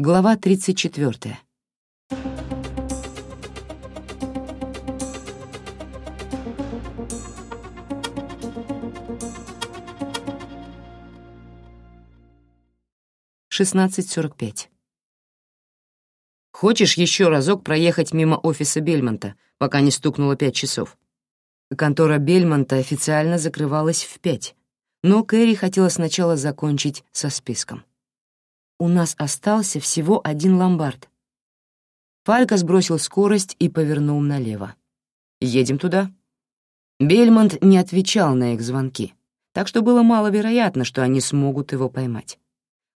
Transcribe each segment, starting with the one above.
Глава 34. Шестнадцать сорок пять. «Хочешь еще разок проехать мимо офиса Бельмонта, пока не стукнуло пять часов?» Контора Бельмонта официально закрывалась в пять, но Кэрри хотела сначала закончить со списком. У нас остался всего один ломбард. Фалька сбросил скорость и повернул налево. «Едем туда?» Бельмонт не отвечал на их звонки, так что было маловероятно, что они смогут его поймать.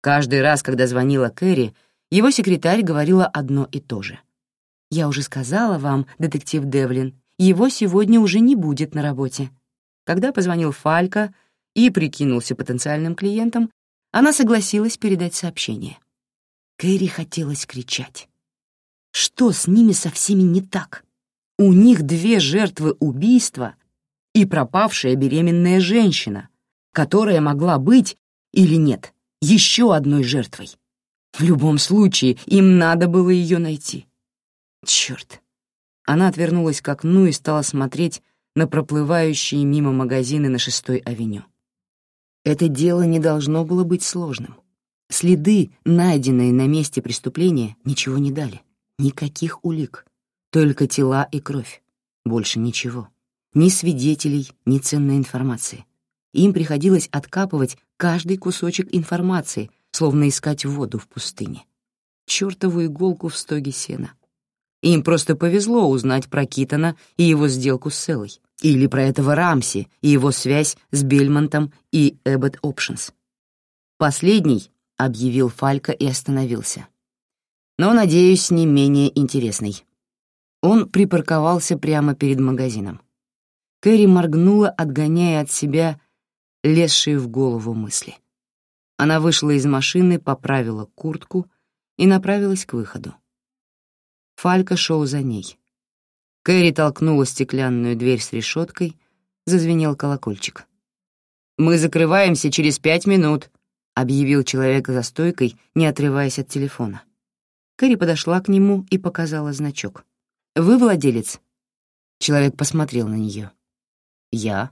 Каждый раз, когда звонила Кэрри, его секретарь говорила одно и то же. «Я уже сказала вам, детектив Девлин, его сегодня уже не будет на работе». Когда позвонил Фалька и прикинулся потенциальным клиентом, она согласилась передать сообщение. Кэрри хотелось кричать. Что с ними со всеми не так? У них две жертвы убийства и пропавшая беременная женщина, которая могла быть, или нет, еще одной жертвой. В любом случае, им надо было ее найти. Черт. Она отвернулась к окну и стала смотреть на проплывающие мимо магазины на шестой авеню. Это дело не должно было быть сложным. Следы, найденные на месте преступления, ничего не дали. Никаких улик. Только тела и кровь. Больше ничего. Ни свидетелей, ни ценной информации. Им приходилось откапывать каждый кусочек информации, словно искать воду в пустыне. Чёртову иголку в стоге сена. Им просто повезло узнать про Китона и его сделку с Селой. Или про этого Рамси и его связь с Бельмонтом и Эббот Опшенс. Последний объявил Фалька и остановился. Но, надеюсь, не менее интересный. Он припарковался прямо перед магазином. Кэрри моргнула, отгоняя от себя лезшие в голову мысли. Она вышла из машины, поправила куртку и направилась к выходу. Фалька шел за ней. Кэрри толкнула стеклянную дверь с решеткой, зазвенел колокольчик. «Мы закрываемся через пять минут», — объявил человек за стойкой, не отрываясь от телефона. Кэрри подошла к нему и показала значок. «Вы владелец?» Человек посмотрел на нее. «Я».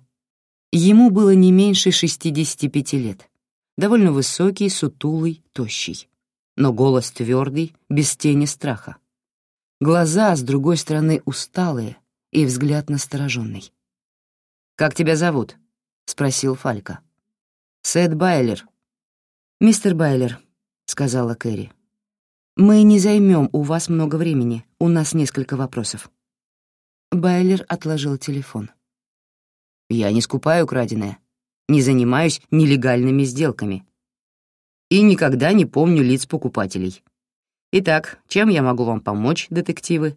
Ему было не меньше 65 лет. Довольно высокий, сутулый, тощий. Но голос твердый, без тени страха. Глаза, с другой стороны, усталые и взгляд настороженный. «Как тебя зовут?» — спросил Фалька. «Сет Байлер». «Мистер Байлер», — сказала Кэрри. «Мы не займем у вас много времени, у нас несколько вопросов». Байлер отложил телефон. «Я не скупаю краденое, не занимаюсь нелегальными сделками и никогда не помню лиц покупателей. «Итак, чем я могу вам помочь, детективы?»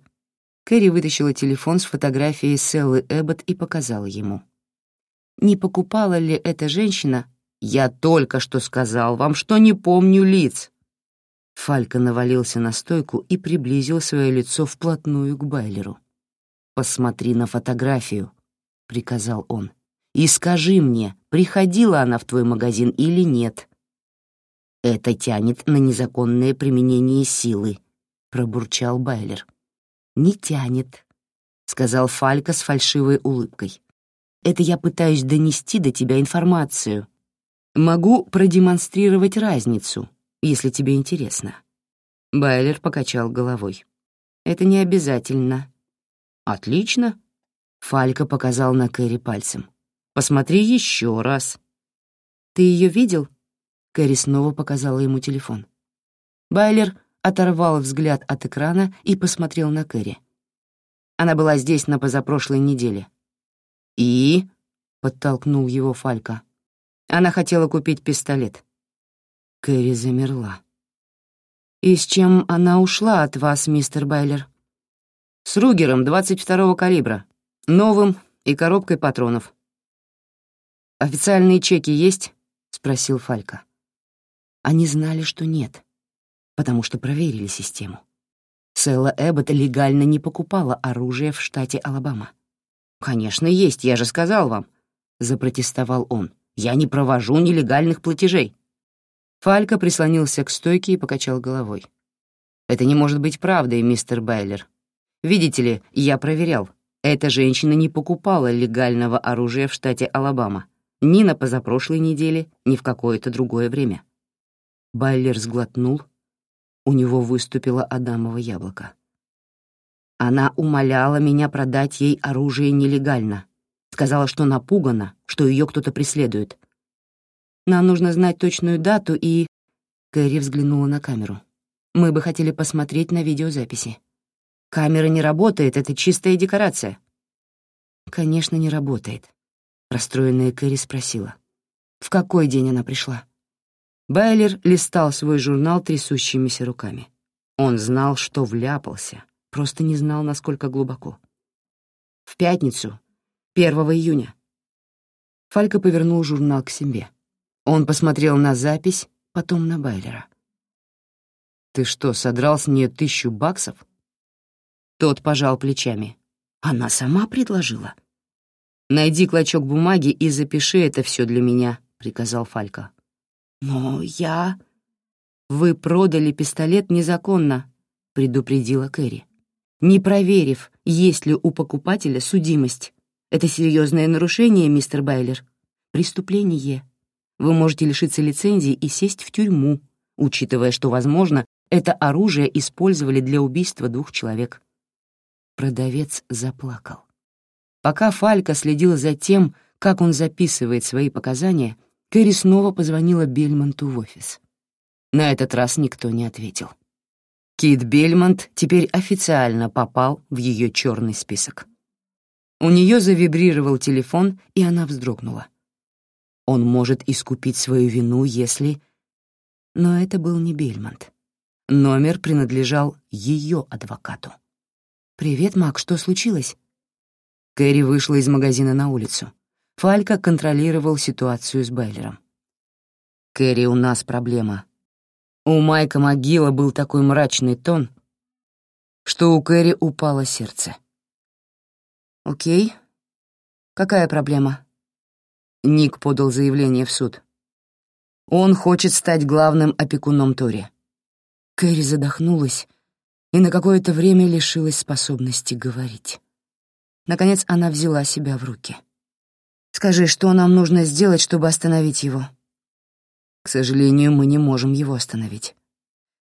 Кэрри вытащила телефон с фотографией Селлы Эббот и показала ему. «Не покупала ли эта женщина?» «Я только что сказал вам, что не помню лиц!» Фалька навалился на стойку и приблизил свое лицо вплотную к Байлеру. «Посмотри на фотографию», — приказал он, — «и скажи мне, приходила она в твой магазин или нет». «Это тянет на незаконное применение силы», — пробурчал Байлер. «Не тянет», — сказал Фалька с фальшивой улыбкой. «Это я пытаюсь донести до тебя информацию. Могу продемонстрировать разницу, если тебе интересно». Байлер покачал головой. «Это не обязательно». «Отлично», — Фалька показал на Кэрри пальцем. «Посмотри еще раз». «Ты ее видел?» Кэрри снова показала ему телефон. Байлер оторвал взгляд от экрана и посмотрел на Кэрри. Она была здесь на позапрошлой неделе. «И?» — подтолкнул его Фалька. Она хотела купить пистолет. Кэрри замерла. «И с чем она ушла от вас, мистер Байлер?» «С Ругером 22-го калибра, новым и коробкой патронов». «Официальные чеки есть?» — спросил Фалька. Они знали, что нет, потому что проверили систему. Селла Эббот легально не покупала оружие в штате Алабама. «Конечно, есть, я же сказал вам», — запротестовал он. «Я не провожу нелегальных платежей». Фалька прислонился к стойке и покачал головой. Это не может быть правдой, мистер Байлер. Видите ли, я проверял. Эта женщина не покупала легального оружия в штате Алабама ни на позапрошлой неделе, ни в какое-то другое время. Байлер сглотнул. У него выступило адамово яблоко. Она умоляла меня продать ей оружие нелегально. Сказала, что напугана, что ее кто-то преследует. Нам нужно знать точную дату и... Кэрри взглянула на камеру. Мы бы хотели посмотреть на видеозаписи. Камера не работает, это чистая декорация. Конечно, не работает. Расстроенная Кэрри спросила. В какой день она пришла? Байлер листал свой журнал трясущимися руками. Он знал, что вляпался, просто не знал, насколько глубоко. В пятницу, 1 июня. Фалька повернул журнал к себе. Он посмотрел на запись, потом на Байлера. «Ты что, содрал с нее тысячу баксов?» Тот пожал плечами. «Она сама предложила». «Найди клочок бумаги и запиши это все для меня», — приказал Фалька. «Но я...» «Вы продали пистолет незаконно», — предупредила Кэрри. «Не проверив, есть ли у покупателя судимость. Это серьезное нарушение, мистер Байлер. Преступление вы можете лишиться лицензии и сесть в тюрьму, учитывая, что, возможно, это оружие использовали для убийства двух человек. Продавец заплакал. Пока Фалька следила за тем, как он записывает свои показания, Кэрри снова позвонила Бельмонту в офис. На этот раз никто не ответил. Кит Бельмонт теперь официально попал в ее черный список. У нее завибрировал телефон, и она вздрогнула. Он может искупить свою вину, если... Но это был не Бельмонт. Номер принадлежал ее адвокату. «Привет, Мак, что случилось?» Кэрри вышла из магазина на улицу. Фалька контролировал ситуацию с Байлером. «Кэрри, у нас проблема. У Майка Могила был такой мрачный тон, что у Кэрри упало сердце». «Окей. Какая проблема?» Ник подал заявление в суд. Он хочет стать главным опекуном Тори. Кэрри задохнулась и на какое-то время лишилась способности говорить. Наконец она взяла себя в руки. «Скажи, что нам нужно сделать, чтобы остановить его?» «К сожалению, мы не можем его остановить.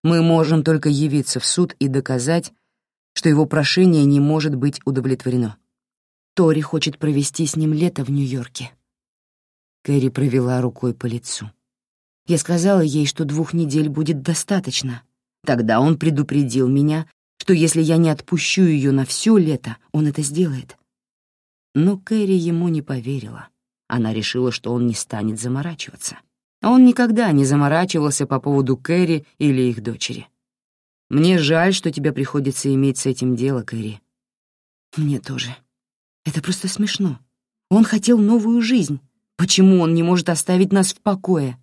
Мы можем только явиться в суд и доказать, что его прошение не может быть удовлетворено. Тори хочет провести с ним лето в Нью-Йорке. Кэрри провела рукой по лицу. Я сказала ей, что двух недель будет достаточно. Тогда он предупредил меня, что если я не отпущу ее на все лето, он это сделает. Но Кэрри ему не поверила. Она решила, что он не станет заморачиваться. Он никогда не заморачивался по поводу Кэрри или их дочери. «Мне жаль, что тебе приходится иметь с этим дело, Кэрри». «Мне тоже. Это просто смешно. Он хотел новую жизнь, Почему он не может оставить нас в покое?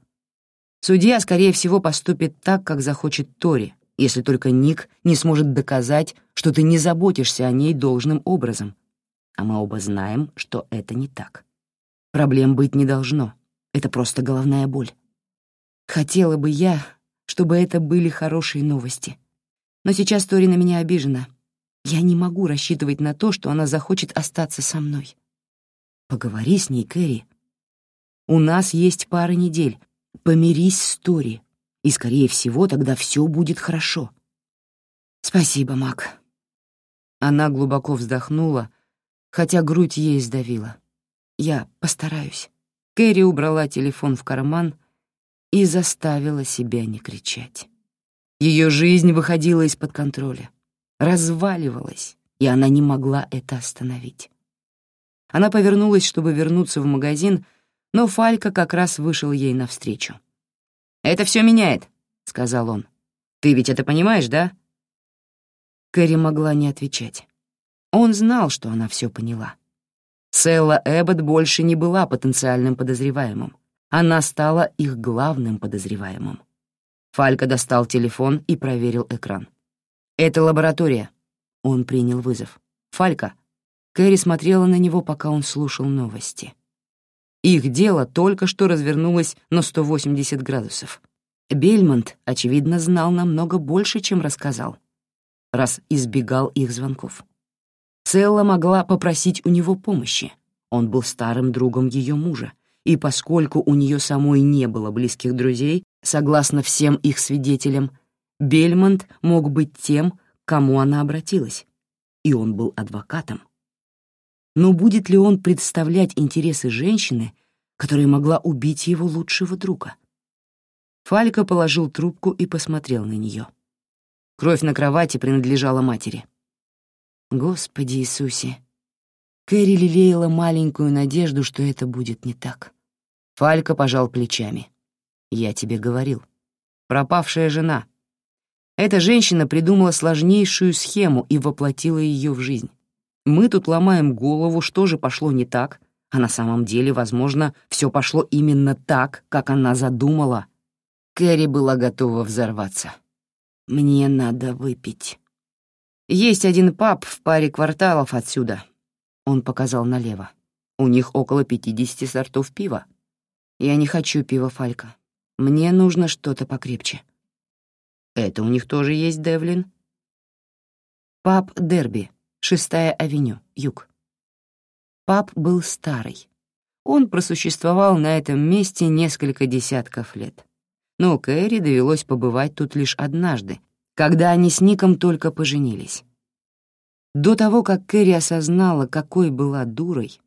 Судья, скорее всего, поступит так, как захочет Тори, если только Ник не сможет доказать, что ты не заботишься о ней должным образом. А мы оба знаем, что это не так. Проблем быть не должно. Это просто головная боль. Хотела бы я, чтобы это были хорошие новости. Но сейчас Тори на меня обижена. Я не могу рассчитывать на то, что она захочет остаться со мной. Поговори с ней, Кэрри. У нас есть пара недель. Помирись с Тори, и, скорее всего, тогда все будет хорошо. Спасибо, Мак. Она глубоко вздохнула, хотя грудь ей сдавила. Я постараюсь. Кэрри убрала телефон в карман и заставила себя не кричать. Ее жизнь выходила из-под контроля, разваливалась, и она не могла это остановить. Она повернулась, чтобы вернуться в магазин, но Фалька как раз вышел ей навстречу. «Это все меняет», — сказал он. «Ты ведь это понимаешь, да?» Кэрри могла не отвечать. Он знал, что она все поняла. Селла Эббот больше не была потенциальным подозреваемым. Она стала их главным подозреваемым. Фалька достал телефон и проверил экран. «Это лаборатория». Он принял вызов. «Фалька». Кэрри смотрела на него, пока он слушал новости. Их дело только что развернулось на 180 градусов. Бельмонт, очевидно, знал намного больше, чем рассказал, раз избегал их звонков. Целла могла попросить у него помощи. Он был старым другом ее мужа, и поскольку у нее самой не было близких друзей, согласно всем их свидетелям, Бельмонт мог быть тем, к кому она обратилась, и он был адвокатом. Но будет ли он представлять интересы женщины, которая могла убить его лучшего друга? Фалька положил трубку и посмотрел на нее. Кровь на кровати принадлежала матери. Господи Иисусе! Кэрри лелеяла маленькую надежду, что это будет не так. Фалька пожал плечами. «Я тебе говорил. Пропавшая жена. Эта женщина придумала сложнейшую схему и воплотила ее в жизнь. Мы тут ломаем голову, что же пошло не так, а на самом деле, возможно, все пошло именно так, как она задумала». Кэрри была готова взорваться. «Мне надо выпить». Есть один паб в паре кварталов отсюда. Он показал налево. У них около 50 сортов пива. Я не хочу пива Фалька. Мне нужно что-то покрепче. Это у них тоже есть, Девлин? Паб Дерби, шестая авеню, юг. Паб был старый. Он просуществовал на этом месте несколько десятков лет. Но Кэрри довелось побывать тут лишь однажды, когда они с Ником только поженились. До того, как Кэрри осознала, какой была дурой,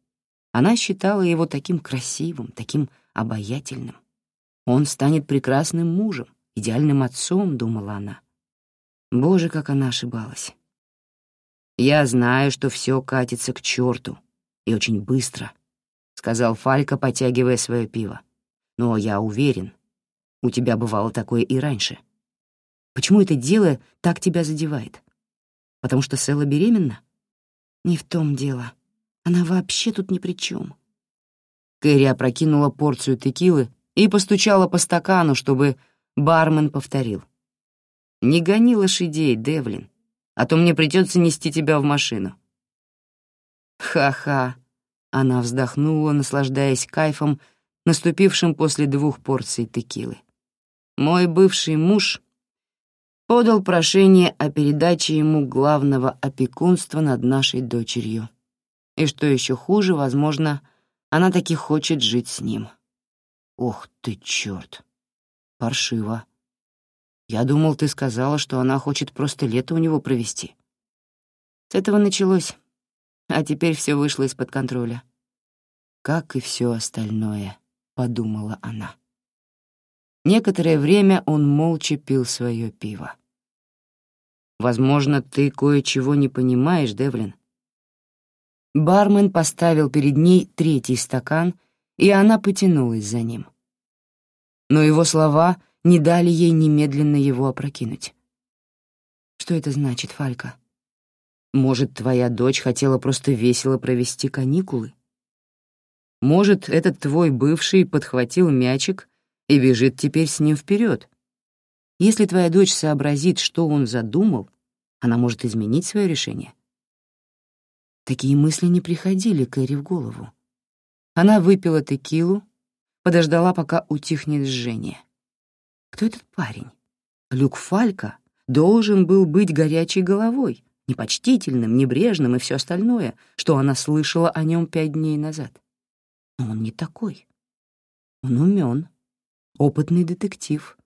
она считала его таким красивым, таким обаятельным. Он станет прекрасным мужем, идеальным отцом, думала она. Боже, как она ошибалась. «Я знаю, что все катится к черту, и очень быстро», — сказал Фалька, потягивая свое пиво. «Но я уверен, у тебя бывало такое и раньше». Почему это дело так тебя задевает? Потому что Села беременна? Не в том дело. Она вообще тут ни при чем. Кэрри опрокинула порцию текилы и постучала по стакану, чтобы бармен повторил. «Не гони лошадей, Девлин, а то мне придется нести тебя в машину». «Ха-ха», — она вздохнула, наслаждаясь кайфом, наступившим после двух порций текилы. «Мой бывший муж подал прошение о передаче ему главного опекунства над нашей дочерью. И что еще хуже, возможно, она таки хочет жить с ним. Ох ты, черт! Паршиво. Я думал, ты сказала, что она хочет просто лето у него провести. С этого началось, а теперь все вышло из-под контроля. Как и все остальное, — подумала она. Некоторое время он молча пил свое пиво. Возможно, ты кое-чего не понимаешь, Девлин. Бармен поставил перед ней третий стакан, и она потянулась за ним. Но его слова не дали ей немедленно его опрокинуть. Что это значит, Фалька? Может, твоя дочь хотела просто весело провести каникулы? Может, этот твой бывший подхватил мячик и бежит теперь с ним вперед? Если твоя дочь сообразит, что он задумал, она может изменить свое решение. Такие мысли не приходили Кэрри в голову. Она выпила текилу, подождала, пока утихнет жжение. Кто этот парень? Люк Фалька должен был быть горячей головой, непочтительным, небрежным и все остальное, что она слышала о нем пять дней назад. Но он не такой. Он умен, опытный детектив,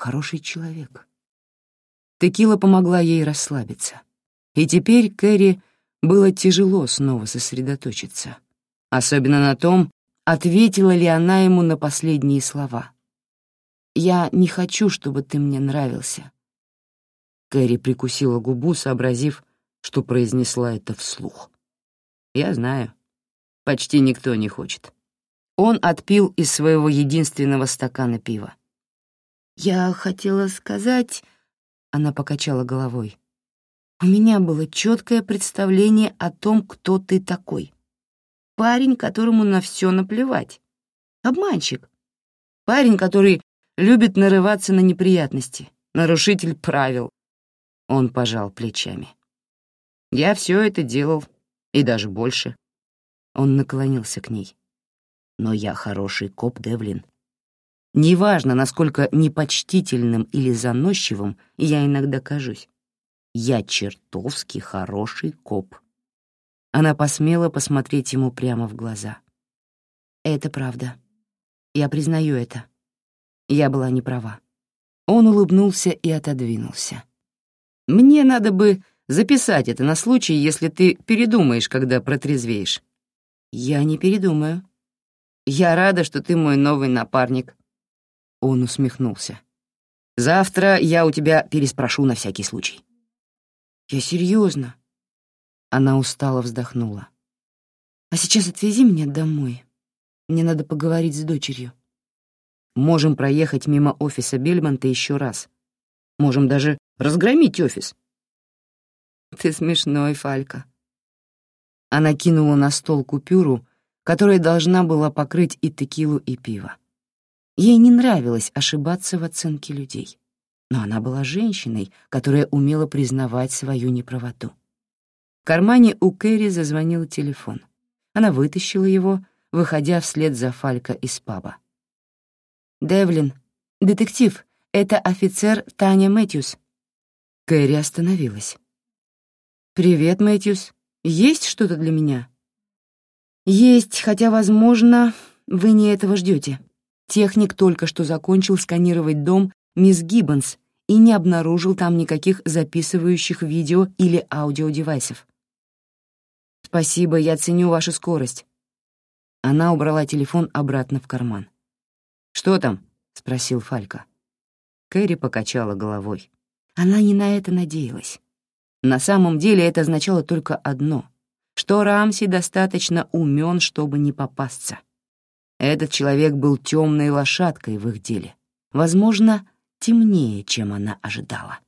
хороший человек. Текила помогла ей расслабиться. И теперь Кэрри было тяжело снова сосредоточиться. Особенно на том, ответила ли она ему на последние слова. «Я не хочу, чтобы ты мне нравился». Кэрри прикусила губу, сообразив, что произнесла это вслух. «Я знаю. Почти никто не хочет». Он отпил из своего единственного стакана пива. «Я хотела сказать...» — она покачала головой. «У меня было четкое представление о том, кто ты такой. Парень, которому на все наплевать. Обманщик. Парень, который любит нарываться на неприятности. Нарушитель правил». Он пожал плечами. «Я все это делал, и даже больше». Он наклонился к ней. «Но я хороший коп, Девлин. Неважно, насколько непочтительным или заносчивым я иногда кажусь. Я чертовски хороший коп. Она посмела посмотреть ему прямо в глаза. Это правда. Я признаю это. Я была не права. Он улыбнулся и отодвинулся. Мне надо бы записать это на случай, если ты передумаешь, когда протрезвеешь. Я не передумаю. Я рада, что ты мой новый напарник. Он усмехнулся. Завтра я у тебя переспрошу на всякий случай. Я серьезно. Она устало вздохнула. А сейчас отвези меня домой. Мне надо поговорить с дочерью. Можем проехать мимо офиса Бельмонта еще раз. Можем даже разгромить офис. Ты смешной, Фалька. Она кинула на стол купюру, которая должна была покрыть и текилу, и пиво. Ей не нравилось ошибаться в оценке людей, но она была женщиной, которая умела признавать свою неправоту. В кармане у Кэрри зазвонил телефон. Она вытащила его, выходя вслед за Фалька из паба. «Девлин, детектив, это офицер Таня Мэтьюс». Кэрри остановилась. «Привет, Мэтьюс. Есть что-то для меня?» «Есть, хотя, возможно, вы не этого ждете. Техник только что закончил сканировать дом мисс Гиббонс и не обнаружил там никаких записывающих видео или аудиодевайсов. «Спасибо, я ценю вашу скорость». Она убрала телефон обратно в карман. «Что там?» — спросил Фалька. Кэрри покачала головой. Она не на это надеялась. На самом деле это означало только одно — что Рамси достаточно умен, чтобы не попасться. Этот человек был темной лошадкой в их деле. Возможно, темнее, чем она ожидала.